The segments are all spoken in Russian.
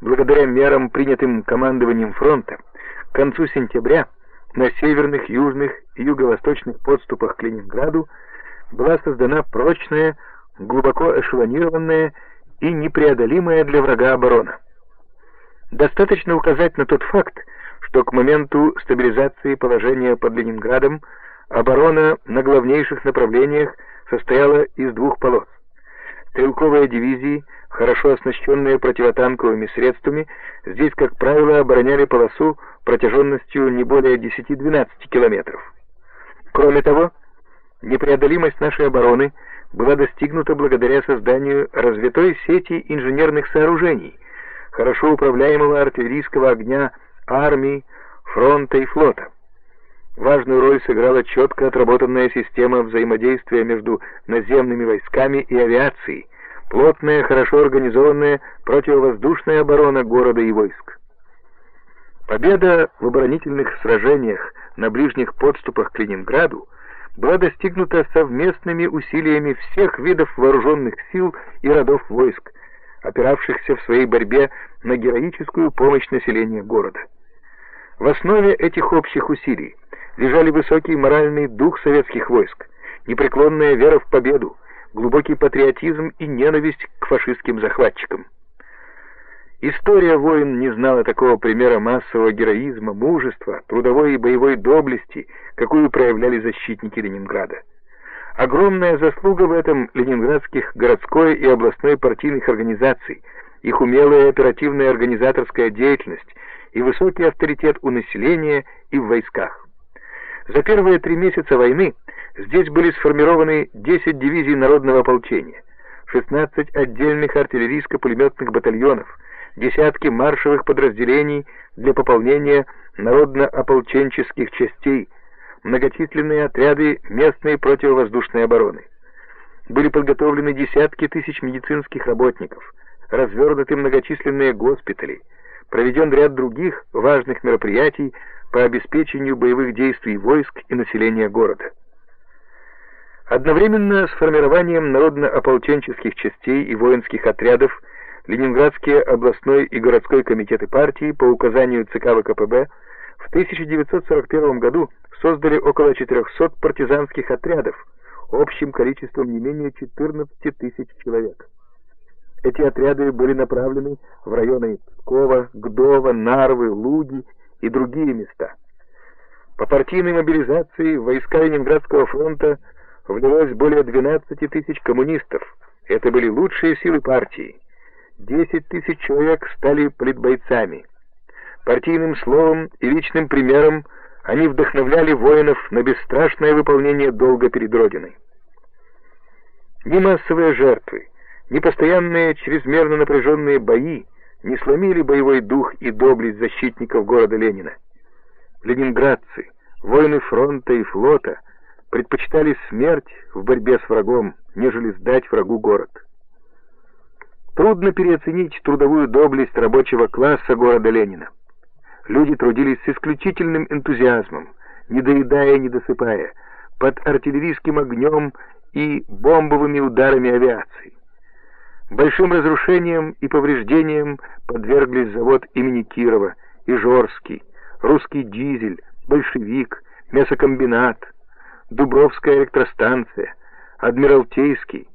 благодаря мерам, принятым командованием фронта, к концу сентября на северных, южных и юго-восточных подступах к Ленинграду была создана прочная, глубоко эшелонированная и непреодолимая для врага оборона. Достаточно указать на тот факт, что к моменту стабилизации положения под Ленинградом оборона на главнейших направлениях состояла из двух полос. Стрелковые дивизии, хорошо оснащенные противотанковыми средствами, здесь, как правило, обороняли полосу протяженностью не более 10-12 километров. Кроме того, непреодолимость нашей обороны была достигнута благодаря созданию развитой сети инженерных сооружений, хорошо управляемого артиллерийского огня армии, фронта и флота. Важную роль сыграла четко отработанная система взаимодействия между наземными войсками и авиацией, плотная, хорошо организованная противовоздушная оборона города и войск. Победа в оборонительных сражениях на ближних подступах к Ленинграду была достигнута совместными усилиями всех видов вооруженных сил и родов войск, опиравшихся в своей борьбе на героическую помощь населения города. В основе этих общих усилий лежали высокий моральный дух советских войск, непреклонная вера в победу, глубокий патриотизм и ненависть к фашистским захватчикам. История войн не знала такого примера массового героизма, мужества, трудовой и боевой доблести, какую проявляли защитники Ленинграда. Огромная заслуга в этом ленинградских городской и областной партийных организаций, их умелая оперативная организаторская деятельность и высокий авторитет у населения и в войсках. За первые три месяца войны здесь были сформированы 10 дивизий народного ополчения, 16 отдельных артиллерийско-пулеметных батальонов, десятки маршевых подразделений для пополнения народно-ополченческих частей, многочисленные отряды местной противовоздушной обороны. Были подготовлены десятки тысяч медицинских работников, развернуты многочисленные госпитали, проведен ряд других важных мероприятий по обеспечению боевых действий войск и населения города. Одновременно с формированием народно-ополченческих частей и воинских отрядов Ленинградские областной и городской комитеты партии по указанию ЦК ВКПБ в 1941 году создали около 400 партизанских отрядов общим количеством не менее 14 тысяч человек. Эти отряды были направлены в районы Пскова, Гдова, Нарвы, Луги и другие места. По партийной мобилизации в войска Ленинградского фронта влилось более 12 тысяч коммунистов. Это были лучшие силы партии. 10 тысяч человек стали политбойцами. Партийным словом и личным примером они вдохновляли воинов на бесстрашное выполнение долга перед Родиной. Ни массовые жертвы, ни постоянные чрезмерно напряженные бои не сломили боевой дух и доблесть защитников города Ленина. Ленинградцы, воины фронта и флота предпочитали смерть в борьбе с врагом, нежели сдать врагу город. Трудно переоценить трудовую доблесть рабочего класса города Ленина. Люди трудились с исключительным энтузиазмом, не доедая и не досыпая, под артиллерийским огнем и бомбовыми ударами авиации. Большим разрушением и повреждением подверглись завод имени Кирова, Ижорский, русский дизель, большевик, мясокомбинат, Дубровская электростанция, Адмиралтейский,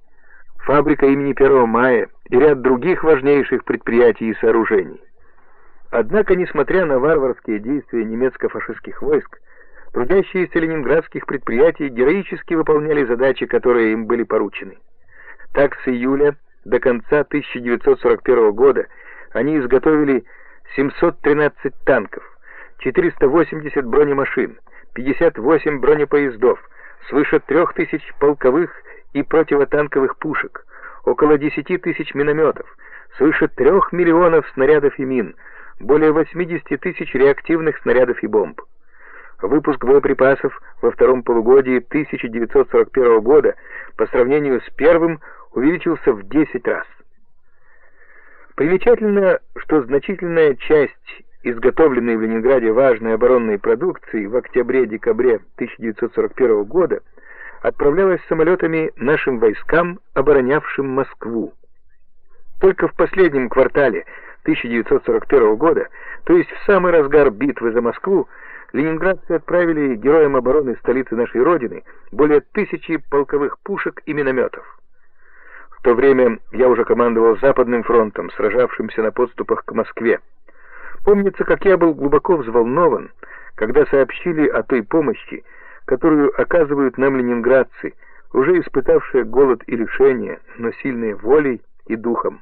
фабрика имени 1 мая и ряд других важнейших предприятий и сооружений. Однако, несмотря на варварские действия немецко-фашистских войск, трудящиеся ленинградских предприятий героически выполняли задачи, которые им были поручены. Так, с июля до конца 1941 года они изготовили 713 танков, 480 бронемашин, 58 бронепоездов, свыше 3000 полковых и противотанковых пушек, около 10 тысяч минометов, свыше 3 миллионов снарядов и мин, более 80 тысяч реактивных снарядов и бомб. Выпуск боеприпасов во втором полугодии 1941 года по сравнению с первым увеличился в 10 раз. Примечательно, что значительная часть изготовленной в Ленинграде важной оборонной продукции в октябре-декабре 1941 года отправлялась самолетами нашим войскам, оборонявшим Москву. Только в последнем квартале 1941 года, то есть в самый разгар битвы за Москву, ленинградцы отправили героям обороны столицы нашей Родины более тысячи полковых пушек и минометов. То время я уже командовал Западным фронтом, сражавшимся на подступах к Москве. Помнится, как я был глубоко взволнован, когда сообщили о той помощи, которую оказывают нам ленинградцы, уже испытавшие голод и лишения, но сильные волей и духом.